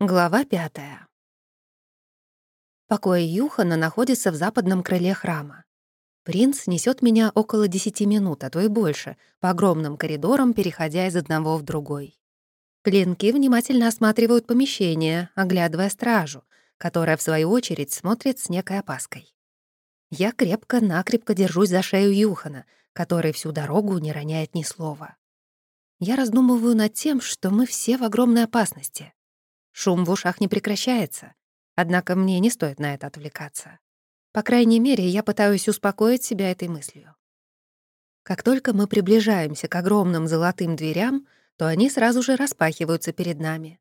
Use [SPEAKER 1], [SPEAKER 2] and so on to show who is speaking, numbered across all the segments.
[SPEAKER 1] Глава пятая. Покой Юхана находится в западном крыле храма. Принц несет меня около десяти минут, а то и больше, по огромным коридорам, переходя из одного в другой. Клинки внимательно осматривают помещение, оглядывая стражу, которая, в свою очередь, смотрит с некой опаской. Я крепко-накрепко держусь за шею Юхана, который всю дорогу не роняет ни слова. Я раздумываю над тем, что мы все в огромной опасности — Шум в ушах не прекращается. Однако мне не стоит на это отвлекаться. По крайней мере, я пытаюсь успокоить себя этой мыслью. Как только мы приближаемся к огромным золотым дверям, то они сразу же распахиваются перед нами.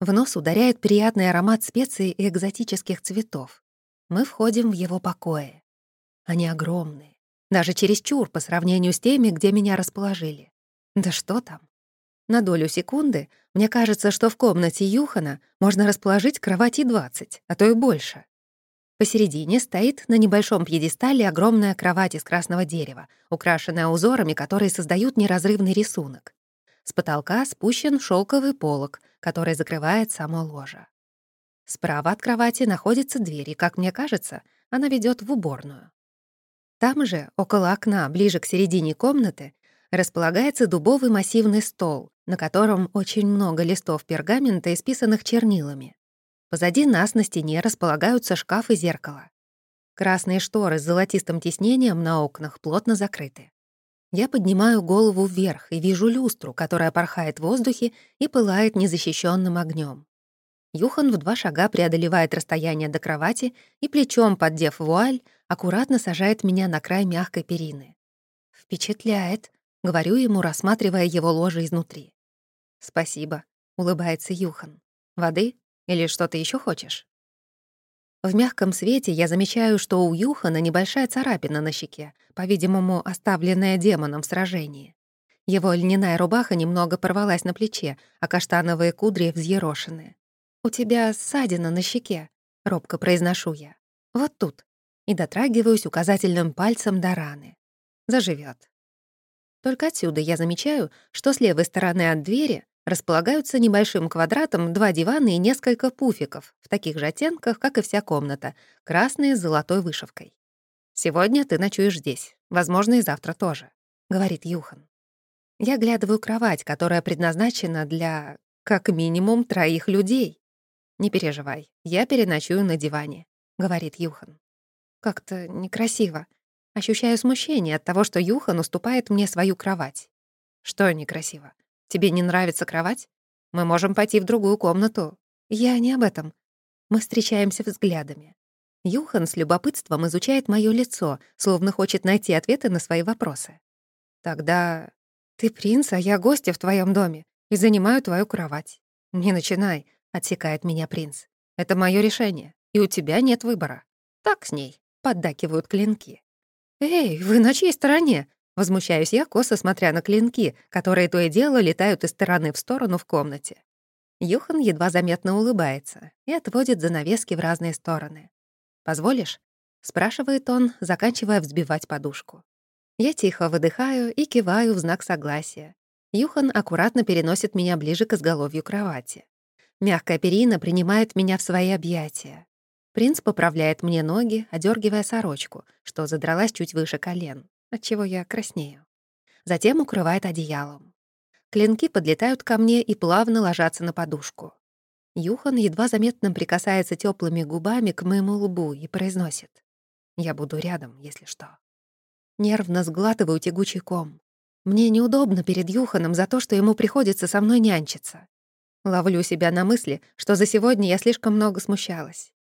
[SPEAKER 1] В нос ударяет приятный аромат специй и экзотических цветов. Мы входим в его покои. Они огромные, даже чересчур по сравнению с теми, где меня расположили. Да что там? На долю секунды мне кажется, что в комнате Юхана можно расположить кровати 20, а то и больше. Посередине стоит на небольшом пьедестале огромная кровать из красного дерева, украшенная узорами, которые создают неразрывный рисунок. С потолка спущен шелковый полог, который закрывает само ложе. Справа от кровати находится дверь, и, как мне кажется, она ведет в уборную. Там же, около окна, ближе к середине комнаты, располагается дубовый массивный стол, на котором очень много листов пергамента, исписанных чернилами. Позади нас на стене располагаются шкаф и зеркало. Красные шторы с золотистым тиснением на окнах плотно закрыты. Я поднимаю голову вверх и вижу люстру, которая порхает в воздухе и пылает незащищенным огнем. Юхан в два шага преодолевает расстояние до кровати и, плечом поддев вуаль, аккуратно сажает меня на край мягкой перины. Впечатляет, Говорю ему, рассматривая его ложе изнутри. «Спасибо», — улыбается Юхан. «Воды? Или что-то еще хочешь?» В мягком свете я замечаю, что у Юхана небольшая царапина на щеке, по-видимому, оставленная демоном в сражении. Его льняная рубаха немного порвалась на плече, а каштановые кудри взъерошены. «У тебя ссадина на щеке», — робко произношу я. «Вот тут». И дотрагиваюсь указательным пальцем до раны. Заживет. Только отсюда я замечаю, что с левой стороны от двери располагаются небольшим квадратом два дивана и несколько пуфиков в таких же оттенках, как и вся комната, красные с золотой вышивкой. «Сегодня ты ночуешь здесь, возможно, и завтра тоже», — говорит Юхан. Я глядываю кровать, которая предназначена для, как минимум, троих людей. «Не переживай, я переночую на диване», — говорит Юхан. «Как-то некрасиво», Ощущаю смущение от того, что Юхан уступает мне свою кровать. Что некрасиво? Тебе не нравится кровать? Мы можем пойти в другую комнату. Я не об этом. Мы встречаемся взглядами. Юхан с любопытством изучает моё лицо, словно хочет найти ответы на свои вопросы. Тогда ты принц, а я гостья в твоем доме и занимаю твою кровать. Не начинай, отсекает меня принц. Это мое решение, и у тебя нет выбора. Так с ней, поддакивают клинки. «Эй, вы на чьей стороне?» Возмущаюсь я, косо смотря на клинки, которые то и дело летают из стороны в сторону в комнате. Юхан едва заметно улыбается и отводит занавески в разные стороны. «Позволишь?» — спрашивает он, заканчивая взбивать подушку. Я тихо выдыхаю и киваю в знак согласия. Юхан аккуратно переносит меня ближе к изголовью кровати. Мягкая перина принимает меня в свои объятия. Принц поправляет мне ноги, одергивая сорочку, что задралась чуть выше колен, отчего я краснею. Затем укрывает одеялом. Клинки подлетают ко мне и плавно ложатся на подушку. Юхан едва заметно прикасается теплыми губами к моему лбу и произносит. «Я буду рядом, если что». Нервно сглатываю тягучий ком. Мне неудобно перед Юханом за то, что ему приходится со мной нянчиться. Ловлю себя на мысли, что за сегодня я слишком много смущалась.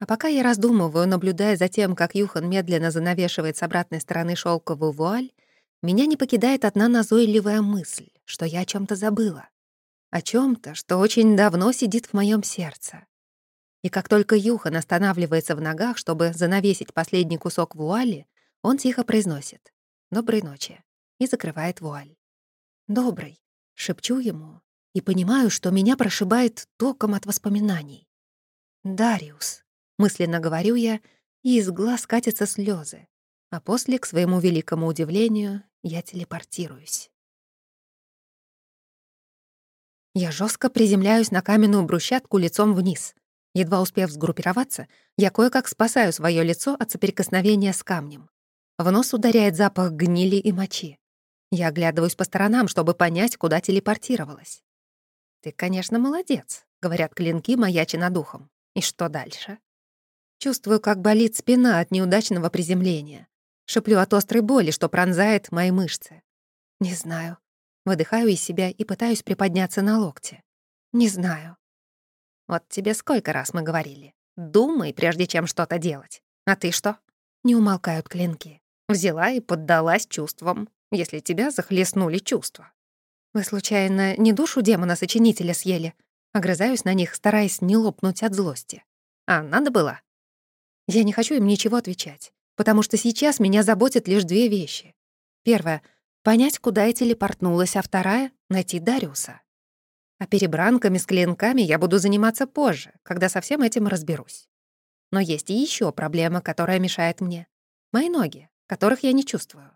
[SPEAKER 1] А пока я раздумываю, наблюдая за тем, как Юхан медленно занавешивает с обратной стороны шелковую вуаль, меня не покидает одна назойливая мысль, что я о чем то забыла. О чем то что очень давно сидит в моем сердце. И как только Юхан останавливается в ногах, чтобы занавесить последний кусок вуали, он тихо произносит «Доброй ночи» и закрывает вуаль. «Добрый», — шепчу ему, и понимаю, что меня прошибает током от воспоминаний. «Дариус». Мысленно говорю я, и из глаз катятся слезы. А после, к своему великому удивлению, я телепортируюсь. Я жестко приземляюсь на каменную брусчатку лицом вниз. Едва успев сгруппироваться, я кое-как спасаю свое лицо от соприкосновения с камнем. В нос ударяет запах гнили и мочи. Я оглядываюсь по сторонам, чтобы понять, куда телепортировалась. «Ты, конечно, молодец», — говорят клинки, маячи над ухом. «И что дальше?» Чувствую, как болит спина от неудачного приземления. Шеплю от острой боли, что пронзает мои мышцы. Не знаю. Выдыхаю из себя и пытаюсь приподняться на локте. Не знаю. Вот тебе сколько раз мы говорили. Думай, прежде чем что-то делать. А ты что? Не умолкают клинки. Взяла и поддалась чувствам, если тебя захлестнули чувства. Вы, случайно, не душу демона-сочинителя съели? Огрызаюсь на них, стараясь не лопнуть от злости. А надо было? Я не хочу им ничего отвечать, потому что сейчас меня заботят лишь две вещи. Первое — понять, куда я телепортнулась, а вторая — найти Дариуса. А перебранками с клинками я буду заниматься позже, когда со всем этим разберусь. Но есть и еще проблема, которая мешает мне. Мои ноги, которых я не чувствую.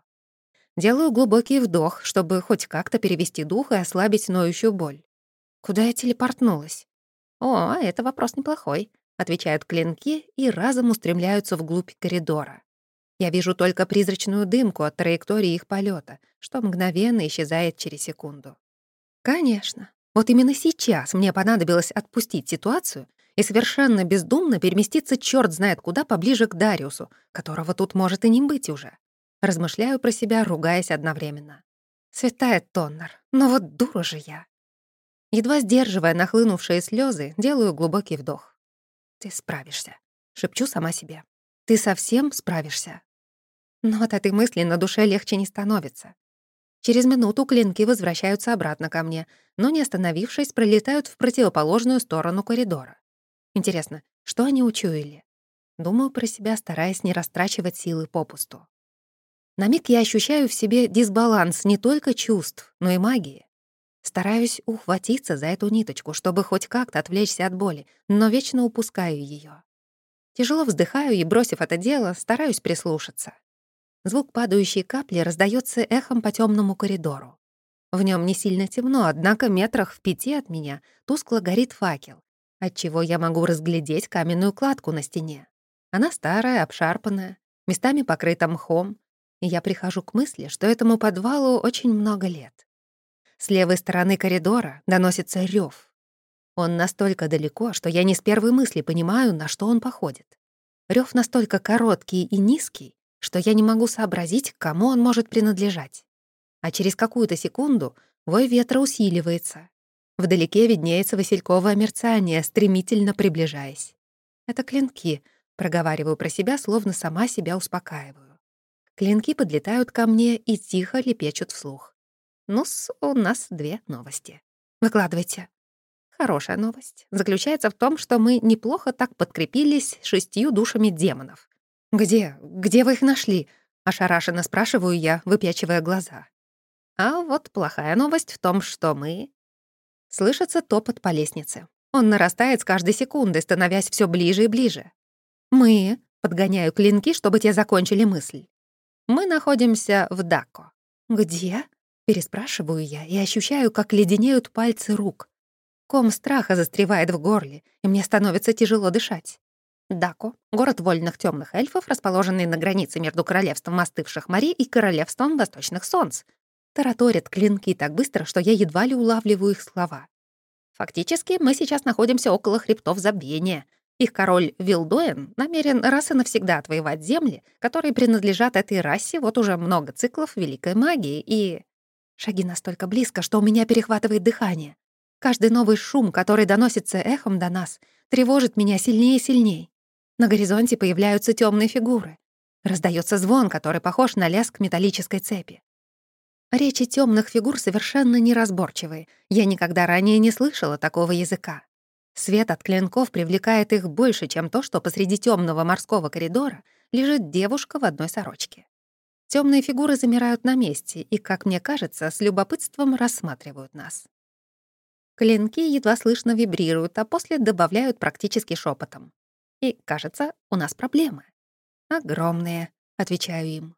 [SPEAKER 1] Делаю глубокий вдох, чтобы хоть как-то перевести дух и ослабить ноющую боль. Куда я телепортнулась? О, это вопрос неплохой, отвечают клинки и разом устремляются вглубь коридора. Я вижу только призрачную дымку от траектории их полета, что мгновенно исчезает через секунду. Конечно, вот именно сейчас мне понадобилось отпустить ситуацию и совершенно бездумно переместиться черт знает куда поближе к Дариусу, которого тут может и не быть уже. Размышляю про себя, ругаясь одновременно. Святая Тоннер, но вот дура же я. Едва сдерживая нахлынувшие слезы, делаю глубокий вдох. «Ты справишься», — шепчу сама себе. «Ты совсем справишься». Но от этой мысли на душе легче не становится. Через минуту клинки возвращаются обратно ко мне, но, не остановившись, пролетают в противоположную сторону коридора. Интересно, что они учуяли? Думаю про себя, стараясь не растрачивать силы попусту. На миг я ощущаю в себе дисбаланс не только чувств, но и магии. Стараюсь ухватиться за эту ниточку, чтобы хоть как-то отвлечься от боли, но вечно упускаю ее. Тяжело вздыхаю и, бросив это дело, стараюсь прислушаться. Звук падающей капли раздается эхом по темному коридору. В нем не сильно темно, однако метрах в пяти от меня тускло горит факел, отчего я могу разглядеть каменную кладку на стене. Она старая, обшарпанная, местами покрыта мхом, и я прихожу к мысли, что этому подвалу очень много лет. С левой стороны коридора доносится рев. Он настолько далеко, что я не с первой мысли понимаю, на что он походит. Рев настолько короткий и низкий, что я не могу сообразить, кому он может принадлежать. А через какую-то секунду вой ветра усиливается. Вдалеке виднеется васильковое мерцание, стремительно приближаясь. Это клинки, проговариваю про себя, словно сама себя успокаиваю. Клинки подлетают ко мне и тихо лепечут вслух. Ну-с, у нас две новости. Выкладывайте. Хорошая новость заключается в том, что мы неплохо так подкрепились шестью душами демонов. «Где? Где вы их нашли?» — ошарашенно спрашиваю я, выпячивая глаза. А вот плохая новость в том, что мы... Слышится топот по лестнице. Он нарастает с каждой секундой, становясь все ближе и ближе. «Мы...» — подгоняю клинки, чтобы те закончили мысль. Мы находимся в Дако. «Где?» — переспрашиваю я и ощущаю, как леденеют пальцы рук. Ком страха застревает в горле, и мне становится тяжело дышать. Дако — город вольных темных эльфов, расположенный на границе между королевством остывших морей и королевством восточных солнц. Тараторят клинки так быстро, что я едва ли улавливаю их слова. Фактически, мы сейчас находимся около хребтов забвения, их король Вилдуэн намерен раз и навсегда отвоевать земли, которые принадлежат этой расе вот уже много циклов великой магии, и... Шаги настолько близко, что у меня перехватывает дыхание. Каждый новый шум, который доносится эхом до нас, тревожит меня сильнее и сильнее. На горизонте появляются темные фигуры. Раздается звон, который похож на лязг металлической цепи. Речи темных фигур совершенно неразборчивые. Я никогда ранее не слышала такого языка. Свет от клинков привлекает их больше, чем то, что посреди темного морского коридора лежит девушка в одной сорочке. Темные фигуры замирают на месте и, как мне кажется, с любопытством рассматривают нас. Клинки едва слышно вибрируют, а после добавляют практически шепотом. И, кажется, у нас проблемы. «Огромные», — отвечаю им.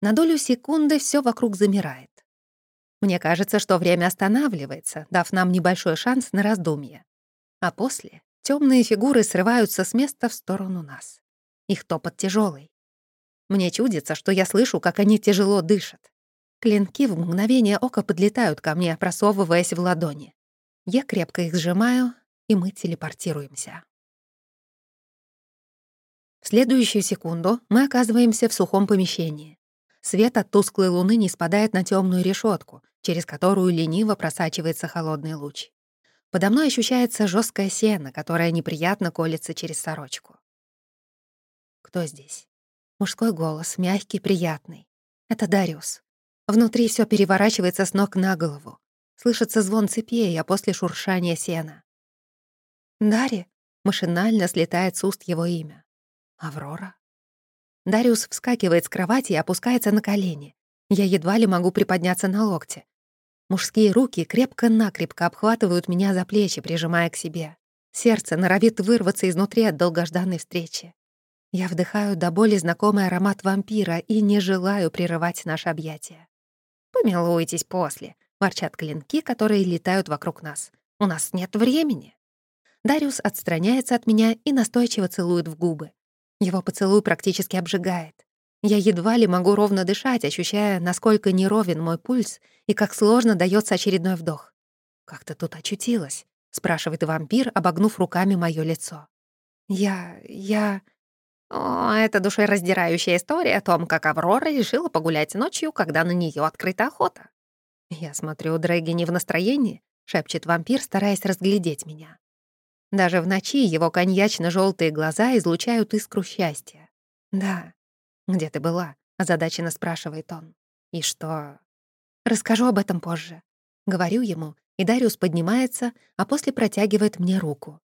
[SPEAKER 1] На долю секунды все вокруг замирает. Мне кажется, что время останавливается, дав нам небольшой шанс на раздумье. А после темные фигуры срываются с места в сторону нас. Их топот тяжелый. Мне чудится, что я слышу, как они тяжело дышат. Клинки в мгновение ока подлетают ко мне, просовываясь в ладони. Я крепко их сжимаю, и мы телепортируемся. В следующую секунду мы оказываемся в сухом помещении. Свет от тусклой луны не спадает на темную решетку, через которую лениво просачивается холодный луч. Подо мной ощущается жесткая сена, которая неприятно колется через сорочку. Кто здесь? Мужской голос, мягкий, приятный. Это Дариус. Внутри все переворачивается с ног на голову. Слышится звон цепей, а после шуршания сена. Дари машинально слетает с уст его имя. Аврора? Дариус вскакивает с кровати и опускается на колени. Я едва ли могу приподняться на локте. Мужские руки крепко-накрепко обхватывают меня за плечи, прижимая к себе. Сердце норовит вырваться изнутри от долгожданной встречи. Я вдыхаю до боли знакомый аромат вампира и не желаю прерывать наше объятие. «Помилуйтесь после», — ворчат клинки, которые летают вокруг нас. «У нас нет времени». Дариус отстраняется от меня и настойчиво целует в губы. Его поцелуй практически обжигает. Я едва ли могу ровно дышать, ощущая, насколько неровен мой пульс и как сложно дается очередной вдох. «Как ты тут очутилась?» — спрашивает вампир, обогнув руками моё лицо. «Я... я...» О, это душераздирающая история о том, как Аврора решила погулять ночью, когда на неё открыта охота. «Я смотрю, Дрэги не в настроении», — шепчет вампир, стараясь разглядеть меня. Даже в ночи его коньячно желтые глаза излучают искру счастья. «Да. Где ты была?» — озадаченно спрашивает он. «И что?» «Расскажу об этом позже». Говорю ему, и Дариус поднимается, а после протягивает мне руку.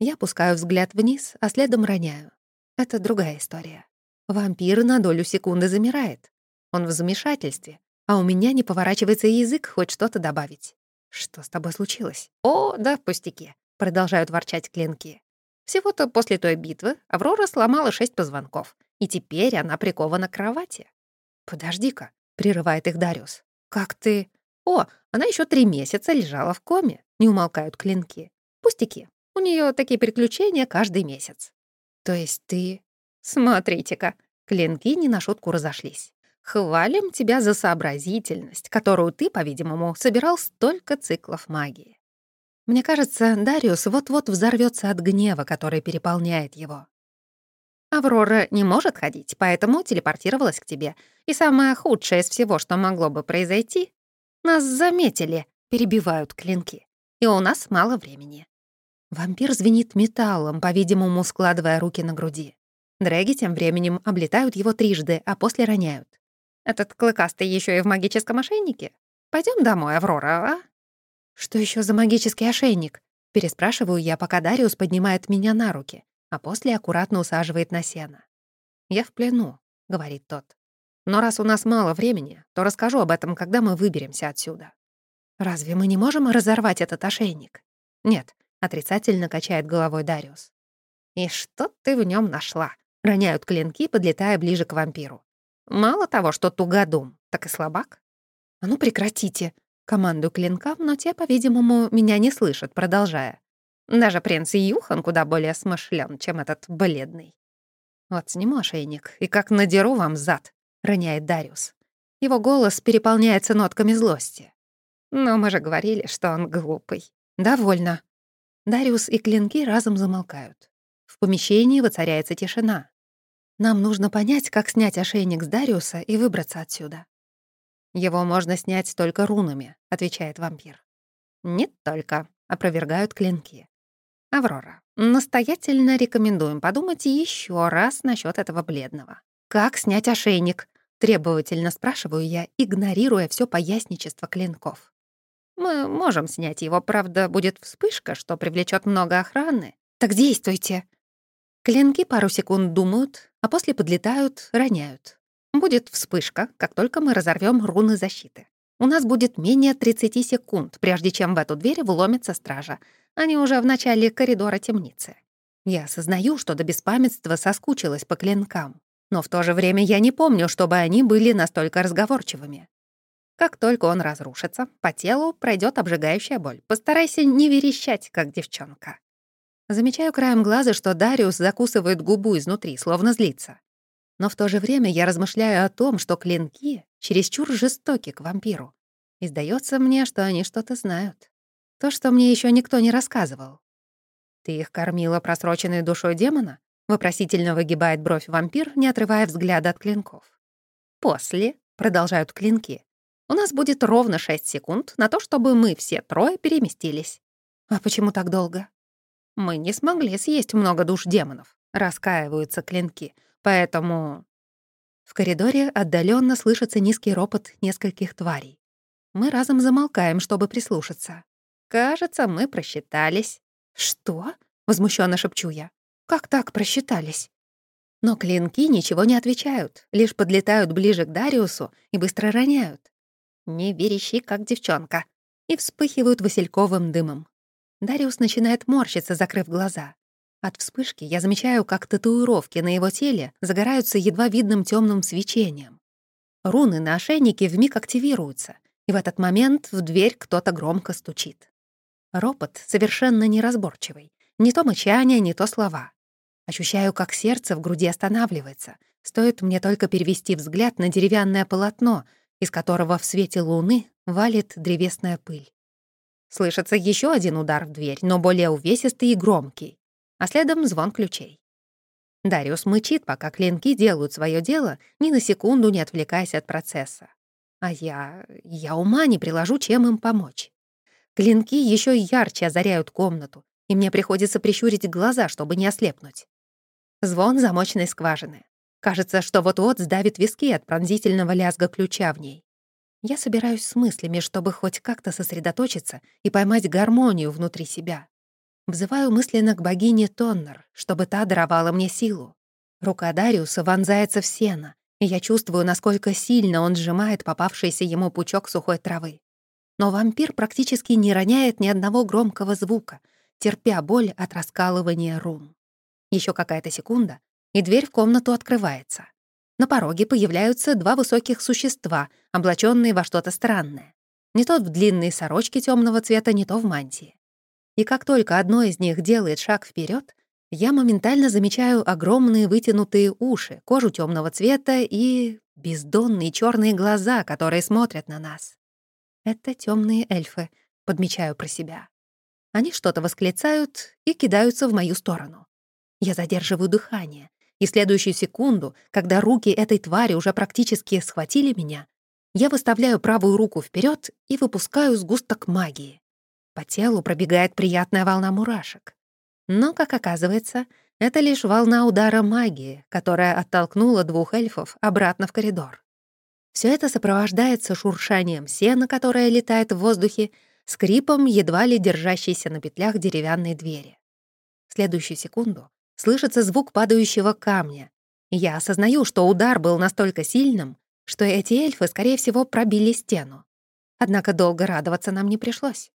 [SPEAKER 1] Я пускаю взгляд вниз, а следом роняю. Это другая история. Вампир на долю секунды замирает. Он в замешательстве, а у меня не поворачивается язык хоть что-то добавить. «Что с тобой случилось?» «О, да, пустяки. — продолжают ворчать клинки. Всего-то после той битвы Аврора сломала шесть позвонков, и теперь она прикована к кровати. «Подожди-ка», — прерывает их Дариус. «Как ты...» «О, она еще три месяца лежала в коме», — не умолкают клинки. «Пустяки. У нее такие приключения каждый месяц». «То есть ты...» «Смотрите-ка». Клинки не на шутку разошлись. «Хвалим тебя за сообразительность, которую ты, по-видимому, собирал столько циклов магии. Мне кажется, Дариус вот-вот взорвется от гнева, который переполняет его. Аврора не может ходить, поэтому телепортировалась к тебе. И самое худшее из всего, что могло бы произойти, нас заметили, перебивают клинки. И у нас мало времени. Вампир звенит металлом, по-видимому, складывая руки на груди. Дрэги тем временем облетают его трижды, а после роняют. «Этот клыкастый еще и в магическом ошейнике? Пойдем домой, Аврора, а?» «Что еще за магический ошейник?» Переспрашиваю я, пока Дариус поднимает меня на руки, а после аккуратно усаживает на сено. «Я в плену», — говорит тот. «Но раз у нас мало времени, то расскажу об этом, когда мы выберемся отсюда». «Разве мы не можем разорвать этот ошейник?» «Нет», — отрицательно качает головой Дариус. «И что ты в нем нашла?» — роняют клинки, подлетая ближе к вампиру. «Мало того, что тугодум, так и слабак». «А ну прекратите!» Команду клинкам, но те, по-видимому, меня не слышат, продолжая. Даже принц Юхан куда более смышлен, чем этот бледный. «Вот сниму ошейник, и как надеру вам зад», — роняет Дариус. Его голос переполняется нотками злости. «Но мы же говорили, что он глупый». «Довольно». Дариус и клинки разом замолкают. В помещении воцаряется тишина. Нам нужно понять, как снять ошейник с Дариуса и выбраться отсюда. «Его можно снять только рунами», — отвечает вампир. «Не только», — опровергают клинки. «Аврора, настоятельно рекомендуем подумать еще раз насчет этого бледного. Как снять ошейник?» — требовательно спрашиваю я, игнорируя все поясничество клинков. «Мы можем снять его, правда, будет вспышка, что привлечет много охраны. Так действуйте!» Клинки пару секунд думают, а после подлетают, роняют. Будет вспышка, как только мы разорвем руны защиты. У нас будет менее 30 секунд, прежде чем в эту дверь вломится стража. Они уже в начале коридора темницы. Я осознаю, что до беспамятства соскучилась по клинкам. Но в то же время я не помню, чтобы они были настолько разговорчивыми. Как только он разрушится, по телу пройдет обжигающая боль. Постарайся не верещать, как девчонка. Замечаю краем глаза, что Дариус закусывает губу изнутри, словно злится. Но в то же время я размышляю о том, что клинки чересчур жестоки к вампиру. И сдается мне, что они что-то знают. То, что мне еще никто не рассказывал. «Ты их кормила просроченной душой демона?» Вопросительно выгибает бровь вампир, не отрывая взгляда от клинков. «После», — продолжают клинки, «у нас будет ровно 6 секунд на то, чтобы мы все трое переместились». «А почему так долго?» «Мы не смогли съесть много душ демонов», — раскаиваются клинки. «Поэтому...» В коридоре отдаленно слышится низкий ропот нескольких тварей. Мы разом замолкаем, чтобы прислушаться. Кажется, мы просчитались. «Что?» — возмущенно шепчу я. «Как так просчитались?» Но клинки ничего не отвечают, лишь подлетают ближе к Дариусу и быстро роняют. «Не верещи, как девчонка», и вспыхивают васильковым дымом. Дариус начинает морщиться, закрыв глаза. От вспышки я замечаю, как татуировки на его теле загораются едва видным темным свечением. Руны на ошейнике вмиг активируются, и в этот момент в дверь кто-то громко стучит. Ропот совершенно неразборчивый. Не то мычание, не то слова. Ощущаю, как сердце в груди останавливается. Стоит мне только перевести взгляд на деревянное полотно, из которого в свете луны валит древесная пыль. Слышится еще один удар в дверь, но более увесистый и громкий, а следом звон ключей. Дариус мычит, пока клинки делают свое дело, ни на секунду не отвлекаясь от процесса. А я... я ума не приложу, чем им помочь. Клинки еще ярче озаряют комнату, и мне приходится прищурить глаза, чтобы не ослепнуть. Звон замочной скважины. Кажется, что вот-вот сдавит виски от пронзительного лязга ключа в ней. Я собираюсь с мыслями, чтобы хоть как-то сосредоточиться и поймать гармонию внутри себя. Взываю мысленно к богине Тоннер, чтобы та даровала мне силу. Рука Дариуса вонзается в сено, и я чувствую, насколько сильно он сжимает попавшийся ему пучок сухой травы. Но вампир практически не роняет ни одного громкого звука, терпя боль от раскалывания рун. Еще какая-то секунда, и дверь в комнату открывается. На пороге появляются два высоких существа, облаченные во что-то странное. Не то в длинные сорочки темного цвета, не то в мантии. И как только одно из них делает шаг вперед, я моментально замечаю огромные вытянутые уши, кожу темного цвета и бездонные черные глаза, которые смотрят на нас. Это темные эльфы, подмечаю про себя. Они что-то восклицают и кидаются в мою сторону. Я задерживаю дыхание, и следующую секунду, когда руки этой твари уже практически схватили меня, я выставляю правую руку вперед и выпускаю сгусток магии. По телу пробегает приятная волна мурашек. Но, как оказывается, это лишь волна удара магии, которая оттолкнула двух эльфов обратно в коридор. Все это сопровождается шуршанием сена, которое летает в воздухе, скрипом едва ли держащейся на петлях деревянной двери. В следующую секунду слышится звук падающего камня. я осознаю, что удар был настолько сильным, что эти эльфы, скорее всего, пробили стену. Однако долго радоваться нам не пришлось.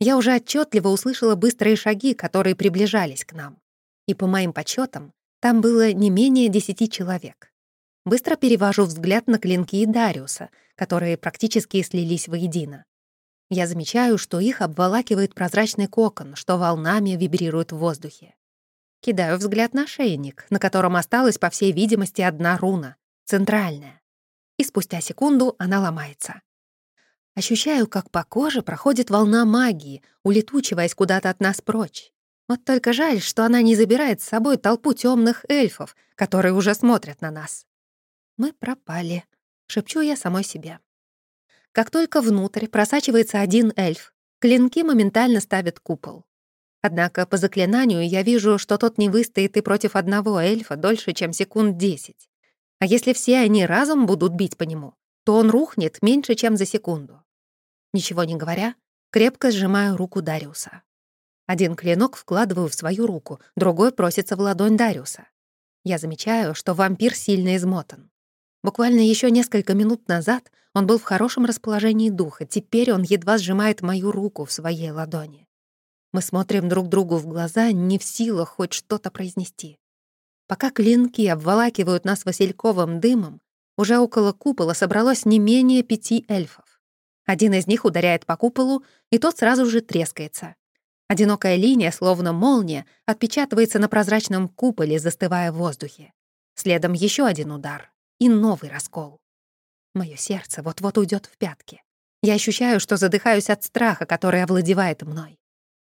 [SPEAKER 1] Я уже отчетливо услышала быстрые шаги, которые приближались к нам. И по моим подсчетам, там было не менее десяти человек. Быстро перевожу взгляд на клинки Дариуса, которые практически слились воедино. Я замечаю, что их обволакивает прозрачный кокон, что волнами вибрирует в воздухе. Кидаю взгляд на шейник, на котором осталась, по всей видимости, одна руна, центральная. И спустя секунду она ломается. Ощущаю, как по коже проходит волна магии, улетучиваясь куда-то от нас прочь. Вот только жаль, что она не забирает с собой толпу темных эльфов, которые уже смотрят на нас. Мы пропали, шепчу я самой себе. Как только внутрь просачивается один эльф, клинки моментально ставят купол. Однако по заклинанию я вижу, что тот не выстоит и против одного эльфа дольше, чем секунд десять. А если все они разом будут бить по нему, то он рухнет меньше, чем за секунду. Ничего не говоря, крепко сжимаю руку Дариуса. Один клинок вкладываю в свою руку, другой просится в ладонь Дариуса. Я замечаю, что вампир сильно измотан. Буквально еще несколько минут назад он был в хорошем расположении духа, теперь он едва сжимает мою руку в своей ладони. Мы смотрим друг другу в глаза, не в силах хоть что-то произнести. Пока клинки обволакивают нас васильковым дымом, уже около купола собралось не менее пяти эльфов. Один из них ударяет по куполу, и тот сразу же трескается. Одинокая линия, словно молния, отпечатывается на прозрачном куполе, застывая в воздухе. Следом еще один удар и новый раскол. Мое сердце вот-вот уйдет в пятки. Я ощущаю, что задыхаюсь от страха, который овладевает мной.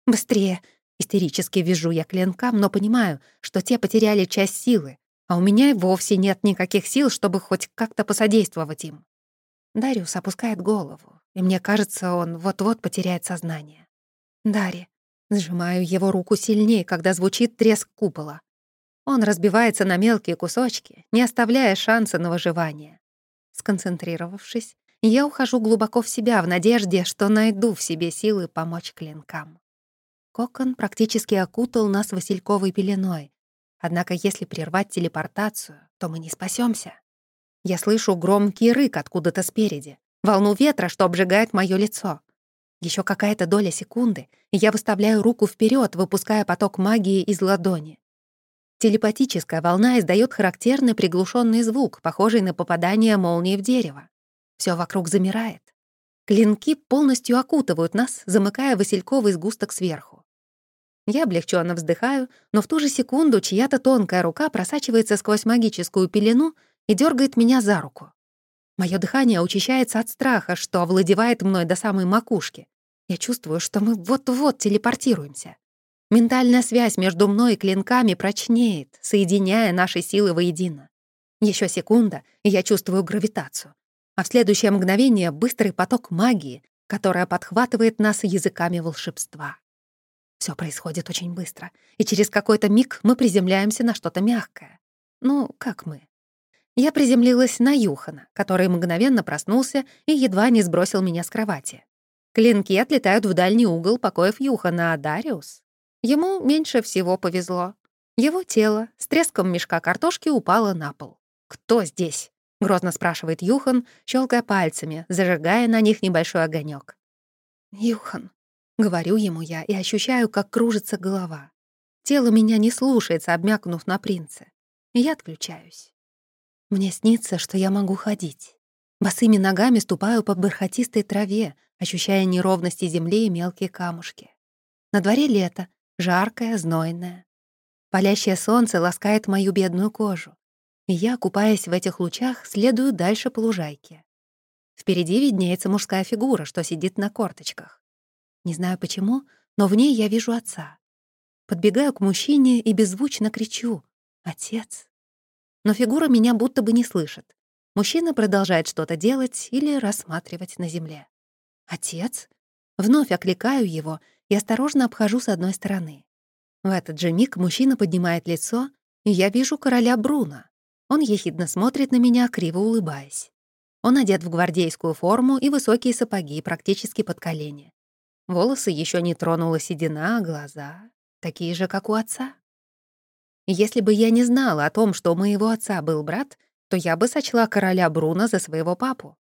[SPEAKER 1] «Быстрее!» — истерически вижу я клинкам, но понимаю, что те потеряли часть силы, а у меня и вовсе нет никаких сил, чтобы хоть как-то посодействовать им. Дариус опускает голову, и мне кажется, он вот-вот потеряет сознание. Дари. Сжимаю его руку сильнее, когда звучит треск купола. Он разбивается на мелкие кусочки, не оставляя шанса на выживание. Сконцентрировавшись, я ухожу глубоко в себя в надежде, что найду в себе силы помочь клинкам. Кокон практически окутал нас васильковой пеленой. Однако если прервать телепортацию, то мы не спасемся. Я слышу громкий рык откуда-то спереди, волну ветра, что обжигает моё лицо. Еще какая-то доля секунды, и я выставляю руку вперед, выпуская поток магии из ладони. Телепатическая волна издает характерный приглушенный звук, похожий на попадание молнии в дерево. Все вокруг замирает. Клинки полностью окутывают нас, замыкая васильковый сгусток сверху. Я облегченно вздыхаю, но в ту же секунду чья-то тонкая рука просачивается сквозь магическую пелену и дергает меня за руку. Мое дыхание учащается от страха, что овладевает мной до самой макушки. Я чувствую, что мы вот-вот телепортируемся. Ментальная связь между мной и клинками прочнеет, соединяя наши силы воедино. Еще секунда, и я чувствую гравитацию. А в следующее мгновение — быстрый поток магии, которая подхватывает нас языками волшебства. Все происходит очень быстро, и через какой-то миг мы приземляемся на что-то мягкое. Ну, как мы? Я приземлилась на Юхана, который мгновенно проснулся и едва не сбросил меня с кровати. Клинки отлетают в дальний угол покоев Юхана, а Дариус... Ему меньше всего повезло. Его тело с треском мешка картошки упало на пол. «Кто здесь?» — грозно спрашивает Юхан, щелкая пальцами, зажигая на них небольшой огонек. «Юхан», — говорю ему я и ощущаю, как кружится голова. Тело меня не слушается, обмякнув на принце. я отключаюсь. Мне снится, что я могу ходить. Босыми ногами ступаю по бархатистой траве, ощущая неровности земли и мелкие камушки. На дворе лето, жаркое, знойное. Палящее солнце ласкает мою бедную кожу. И я, купаясь в этих лучах, следую дальше по лужайке. Впереди виднеется мужская фигура, что сидит на корточках. Не знаю почему, но в ней я вижу отца. Подбегаю к мужчине и беззвучно кричу «Отец!» но фигура меня будто бы не слышит. Мужчина продолжает что-то делать или рассматривать на земле. «Отец?» Вновь окликаю его и осторожно обхожу с одной стороны. В этот же миг мужчина поднимает лицо, и я вижу короля Бруна. Он ехидно смотрит на меня, криво улыбаясь. Он одет в гвардейскую форму и высокие сапоги, практически под колени. Волосы еще не тронула седина, а глаза такие же, как у отца. Если бы я не знала о том, что у моего отца был брат, то я бы сочла короля Бруно за своего папу.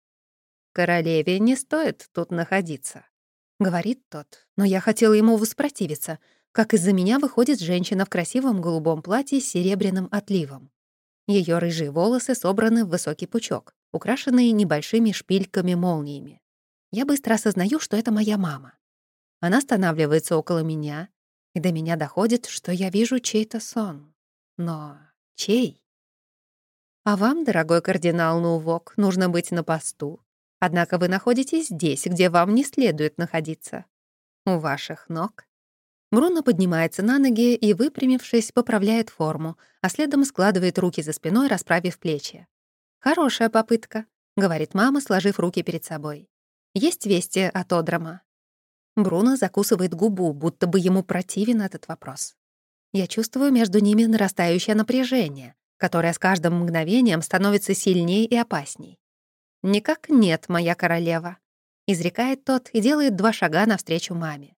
[SPEAKER 1] «Королеве не стоит тут находиться», — говорит тот, но я хотела ему воспротивиться, как из-за меня выходит женщина в красивом голубом платье с серебряным отливом. Ее рыжие волосы собраны в высокий пучок, украшенные небольшими шпильками-молниями. Я быстро осознаю, что это моя мама. Она останавливается около меня, и до меня доходит, что я вижу чей-то сон. Но чей? А вам, дорогой кардинал Нувок, нужно быть на посту. Однако вы находитесь здесь, где вам не следует находиться. У ваших ног. Бруно поднимается на ноги и, выпрямившись, поправляет форму, а следом складывает руки за спиной, расправив плечи. «Хорошая попытка», — говорит мама, сложив руки перед собой. «Есть вести от Одрома?» Бруно закусывает губу, будто бы ему противен этот вопрос. Я чувствую между ними нарастающее напряжение, которое с каждым мгновением становится сильнее и опасней. «Никак нет, моя королева», — изрекает тот и делает два шага навстречу маме.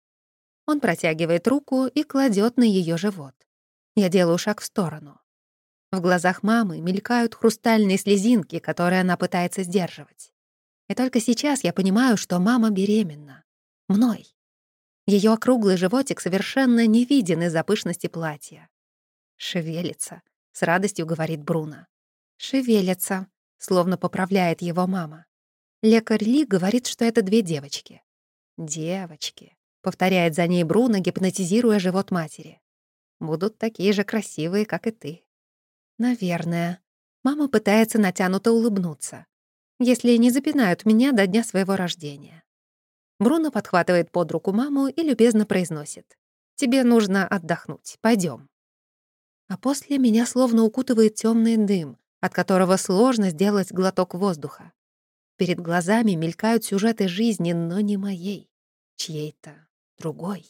[SPEAKER 1] Он протягивает руку и кладет на ее живот. Я делаю шаг в сторону. В глазах мамы мелькают хрустальные слезинки, которые она пытается сдерживать. И только сейчас я понимаю, что мама беременна. Мной. Ее округлый животик совершенно не виден из-за пышности платья. «Шевелится», — с радостью говорит Бруно. «Шевелится», — словно поправляет его мама. Лекарь Ли говорит, что это две девочки. Девочки, повторяет за ней Бруно, гипнотизируя живот матери. Будут такие же красивые, как и ты. Наверное. Мама пытается натянуто улыбнуться. Если не запинают меня до дня своего рождения. Бруно подхватывает под руку маму и любезно произносит. «Тебе нужно отдохнуть. Пойдем. А после меня словно укутывает темный дым, от которого сложно сделать глоток воздуха. Перед глазами мелькают сюжеты жизни, но не моей, чьей-то другой.